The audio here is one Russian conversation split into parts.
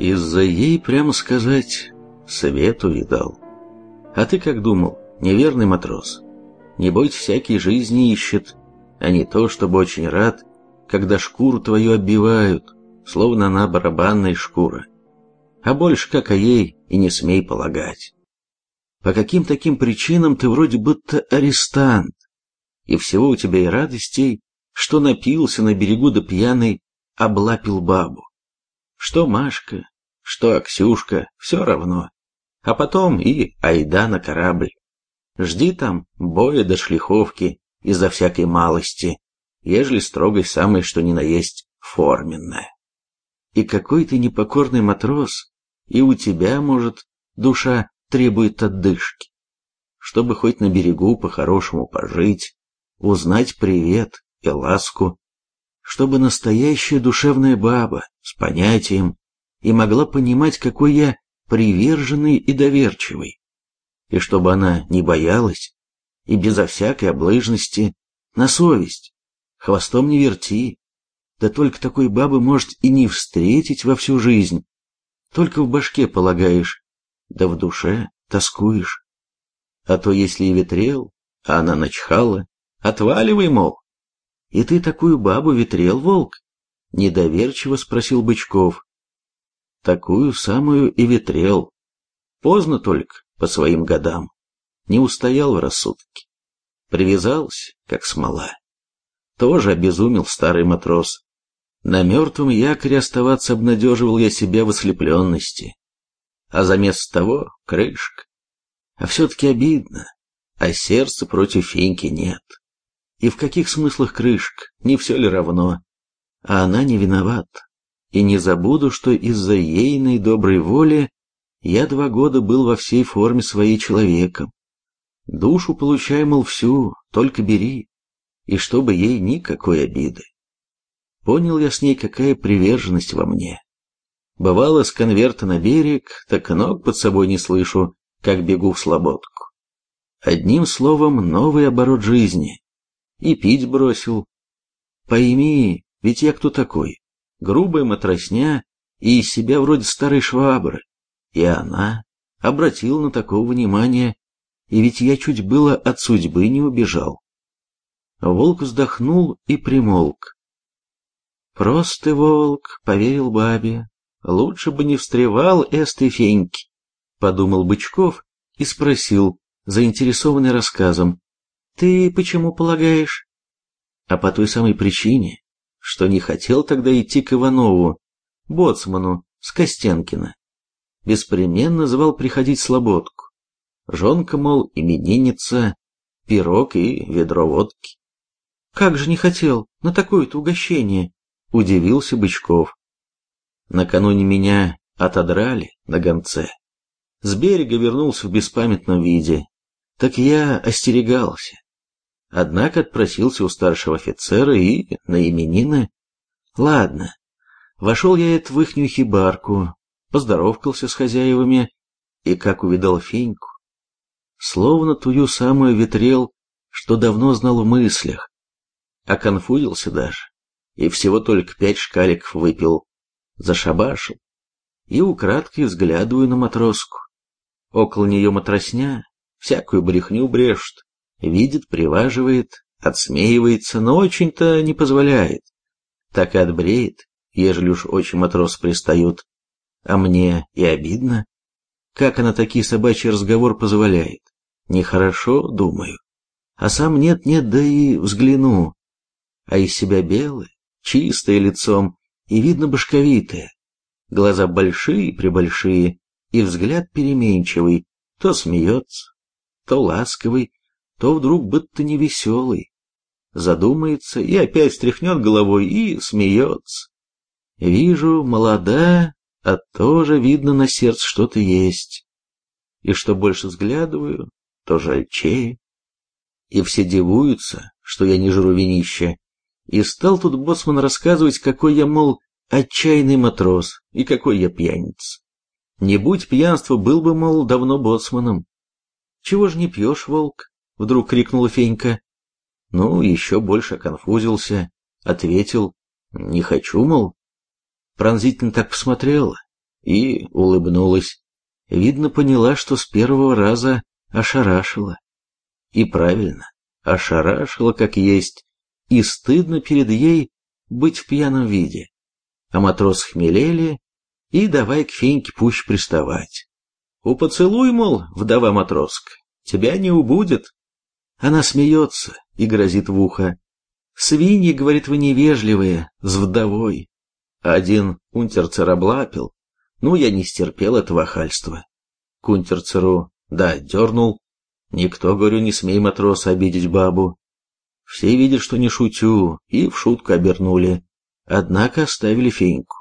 Из-за ей, прямо сказать, свету видал. А ты как думал, неверный матрос? Небось, всякий жизни ищет, а не то, чтобы очень рад, когда шкуру твою оббивают, словно она барабанная шкура. А больше как о ей и не смей полагать. По каким таким причинам ты вроде будто арестант, и всего у тебя и радостей, что напился на берегу да пьяный облапил бабу. Что Машка, что Аксюшка, все равно. А потом и айда на корабль. Жди там боя до шлиховки из-за всякой малости, ежели строгой самой что ни на есть форменная. И какой ты непокорный матрос, и у тебя, может, душа требует отдышки, чтобы хоть на берегу по-хорошему пожить, узнать привет и ласку чтобы настоящая душевная баба с понятием и могла понимать, какой я приверженный и доверчивый, и чтобы она не боялась и безо всякой облыжности на совесть, хвостом не верти, да только такой бабы может и не встретить во всю жизнь, только в башке полагаешь, да в душе тоскуешь. А то если и ветрел, а она начхала, отваливай, мол, «И ты такую бабу ветрел, волк?» — недоверчиво спросил Бычков. «Такую самую и ветрел. Поздно только, по своим годам. Не устоял в рассудке. Привязался, как смола. Тоже обезумел старый матрос. На мертвом якоре оставаться обнадеживал я себя в ослепленности. А заместо того — крышка. А все-таки обидно, а сердца против Феньки нет. И в каких смыслах крышка, не все ли равно? А она не виновата. И не забуду, что из-за ейной доброй воли я два года был во всей форме своей человеком. Душу получай, мол, всю, только бери, и чтобы ей никакой обиды. Понял я с ней, какая приверженность во мне. Бывало, с конверта на берег, так ног под собой не слышу, как бегу в слободку. Одним словом, новый оборот жизни, и пить бросил. Пойми, ведь я кто такой? Грубая матросня и из себя вроде старой швабры. И она обратила на такого внимание, и ведь я чуть было от судьбы не убежал. Волк вздохнул и примолк. Просто волк, поверил бабе, лучше бы не встревал эсты феньки, подумал Бычков и спросил, заинтересованный рассказом, ты почему полагаешь? А по той самой причине, что не хотел тогда идти к Иванову, боцману с Костенкина. Беспременно звал приходить слободку. Жонка, мол, именинница, пирог и ведро водки. Как же не хотел на такое-то угощение, удивился Бычков. Накануне меня отодрали на гонце. С берега вернулся в беспамятном виде. Так я остерегался. Однако отпросился у старшего офицера и на именины. Ладно, вошел я это в ихнюю хибарку, поздоровкался с хозяевами и как увидал Феньку. Словно тую самую ветрел, что давно знал в мыслях, а конфузился даже, и всего только пять шкаликов выпил, зашабашил, и украдкой взглядываю на матроску. Около нее матросня, всякую брехню брешет, Видит, приваживает, отсмеивается, но очень-то не позволяет. Так и отбреет, ежели уж очень матрос пристают. А мне и обидно. Как она такие собачий разговор позволяет? Нехорошо, думаю. А сам нет-нет, да и взгляну. А из себя белое, чистое лицом и, видно, башковитое. Глаза большие-пребольшие, и взгляд переменчивый, то смеется, то ласковый, то вдруг будто невеселый. Задумается и опять стряхнет головой и смеется. Вижу, молода, а тоже видно на сердце что-то есть. И что больше взглядываю, то жальчее. И все дивуются, что я не жру винище. И стал тут боцман рассказывать, какой я, мол, отчаянный матрос и какой я пьяница. Не будь пьянства, был бы, мол, давно боцманом. Чего ж не пьешь, волк? Вдруг крикнула Фенька. Ну, еще больше конфузился. Ответил. Не хочу, мол. Пронзительно так посмотрела. и улыбнулась. Видно, поняла, что с первого раза ошарашила. И правильно, ошарашила как есть, и стыдно перед ей быть в пьяном виде. А матрос хмелели, и давай к Феньке пусть приставать. У поцелуй, мол, вдова Матроска, тебя не убудет. Она смеется и грозит в ухо. Свиньи, говорит, вы невежливые, с вдовой. Один унтерцер облапил. Ну, я не стерпел этого хальства. К унтерцеру, да, дернул. Никто, говорю, не смей матроса обидеть бабу. Все видят, что не шутю, и в шутку обернули. Однако оставили феньку.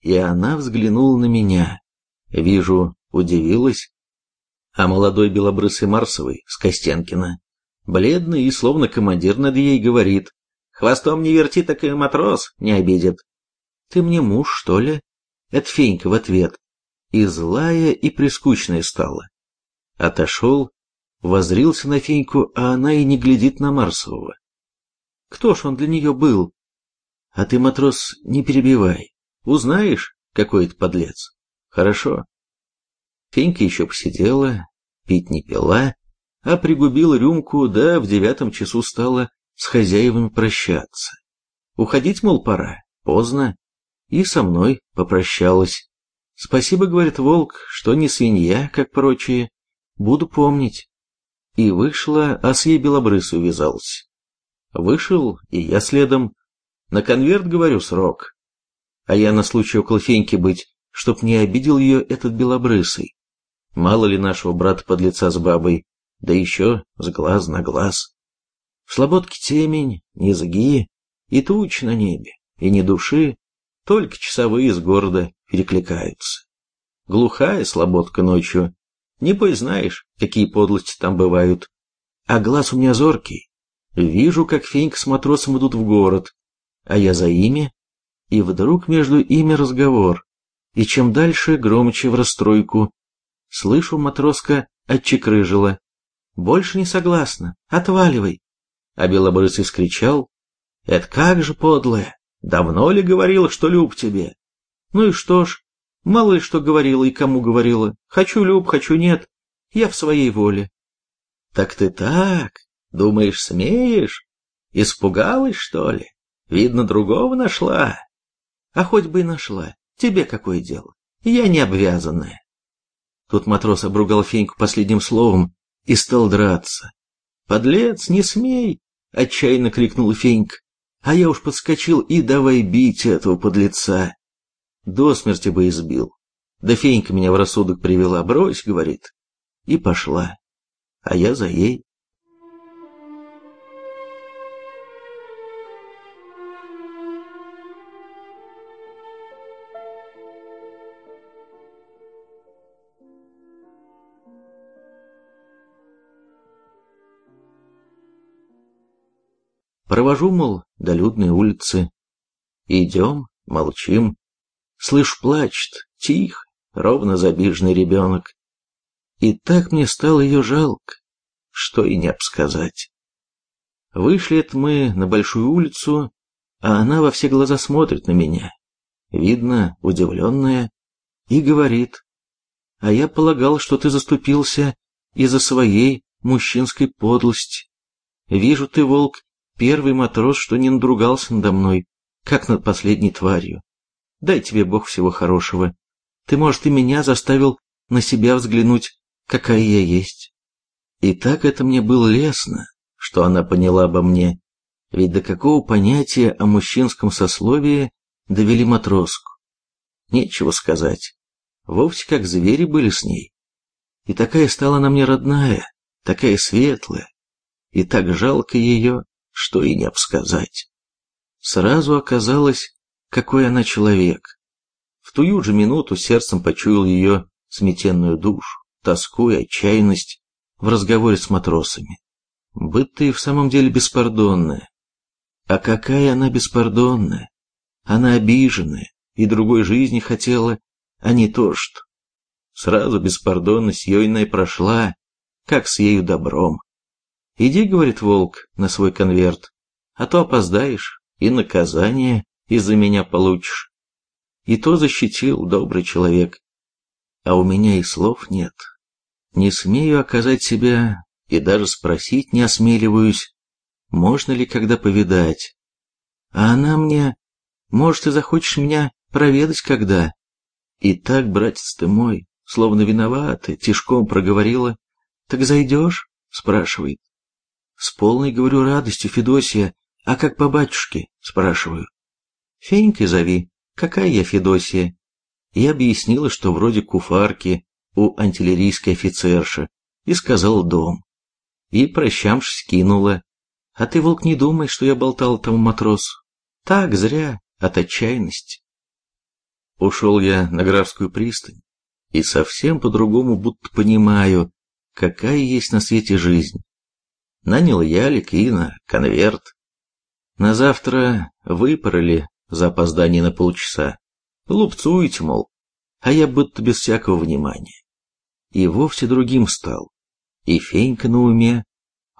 И она взглянула на меня. Вижу, удивилась. А молодой белобрысый Марсовый с Костенкина, бледный и словно командир над ей, говорит. Хвостом не верти, так и матрос не обидит. Ты мне муж, что ли? Это Фенька в ответ. И злая, и прискучная стала. Отошел, возрился на Феньку, а она и не глядит на Марсового. Кто ж он для нее был? А ты, матрос, не перебивай. Узнаешь, какой это подлец? Хорошо. Фенька еще посидела, пить не пила, а пригубила рюмку, да в девятом часу стала с хозяевами прощаться. Уходить, мол, пора, поздно и со мной попрощалась. Спасибо, говорит волк, что не свинья, как прочие. Буду помнить. И вышла, а с ей белобрысой увязался. Вышел, и я следом. На конверт, говорю, срок. А я на случай около Феньки быть, чтоб не обидел ее этот белобрысый. Мало ли нашего брата-подлеца с бабой, да еще с глаз на глаз. В слободке темень, низги, и туч на небе, и ни души, только часовые из города перекликаются. Глухая слободка ночью. Не знаешь, какие подлости там бывают. А глаз у меня зоркий. Вижу, как Фенька с матросом идут в город, а я за ими, и вдруг между ими разговор, и чем дальше, громче в расстройку. Слышу, матроска отчекрыжила. «Больше не согласна. Отваливай!» А Белобрысый скричал. «Это как же подлая! Давно ли говорила, что люб тебе? Ну и что ж, мало ли что говорила и кому говорила. Хочу люб, хочу нет. Я в своей воле. Так ты так, думаешь, смеешь? Испугалась, что ли? Видно, другого нашла. А хоть бы и нашла. Тебе какое дело? Я не обвязанная. Тут матрос обругал Феньку последним словом и стал драться. «Подлец, не смей!» — отчаянно крикнула Фенька а я уж подскочил и давай бить этого подлеца. До смерти бы избил. Да фенька меня в рассудок привела, брось, говорит, и пошла. А я за ей. Провожу, мол, до людной улицы. Идем, молчим. Слышь, плачет, тихо, ровно забижный ребенок. И так мне стало ее жалко, что и не обсказать. Вышли это мы на большую улицу, а она во все глаза смотрит на меня. Видно, удивленная, и говорит. А я полагал, что ты заступился из-за своей мужчинской подлости. Вижу, ты, волк, Первый матрос, что не надругался надо мной, как над последней тварью. Дай тебе Бог всего хорошего. Ты, может, и меня заставил на себя взглянуть, какая я есть. И так это мне было лестно, что она поняла обо мне. Ведь до какого понятия о мужчинском сословии довели матроску? Нечего сказать. Вовсе как звери были с ней. И такая стала она мне родная, такая светлая, и так жалко ее что и не обсказать. Сразу оказалось, какой она человек. В тую же минуту сердцем почуял ее сметенную душу, тоску и отчаянность в разговоре с матросами. Быть ты в самом деле беспардонная. А какая она беспардонная! Она обиженная и другой жизни хотела, а не то что. Сразу беспардонность ейная прошла, как с ею добром. «Иди, — говорит волк, — на свой конверт, а то опоздаешь и наказание из-за меня получишь». И то защитил добрый человек. А у меня и слов нет. Не смею оказать себя и даже спросить не осмеливаюсь, можно ли когда повидать. А она мне, может, ты захочешь меня проведать когда? И так, братец ты мой, словно виновата, тишком проговорила. Так зайдешь? спрашивает. С полной, говорю, радостью, Федосия, а как по батюшке? спрашиваю. Фенькой зови, какая я Федосия? Я объяснила, что вроде куфарки у антиллерийской офицерши, и сказал дом. И, прощамшись, кинула. А ты, волк, не думай, что я болтал тому матросу. Так, зря, от отчаянности. Ушел я на Графскую пристань, и совсем по-другому будто понимаю, какая есть на свете жизнь. Нанял ялик и на конверт. На завтра выпороли за опоздание на полчаса. Лупцуете, мол, а я будто без всякого внимания. И вовсе другим стал. И Фенька на уме.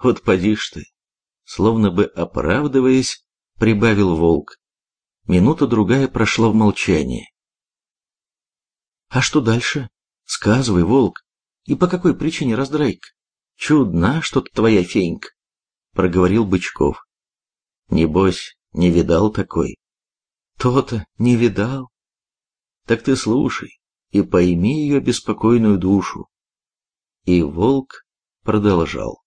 Вот поди ж ты. Словно бы оправдываясь, прибавил волк. Минута-другая прошла в молчании. «А что дальше? Сказывай, волк. И по какой причине раздрайка? Чудна что-то твоя фенька», — проговорил Бычков. «Небось, не видал такой?» «То-то не видал». «Так ты слушай и пойми ее беспокойную душу». И волк продолжал.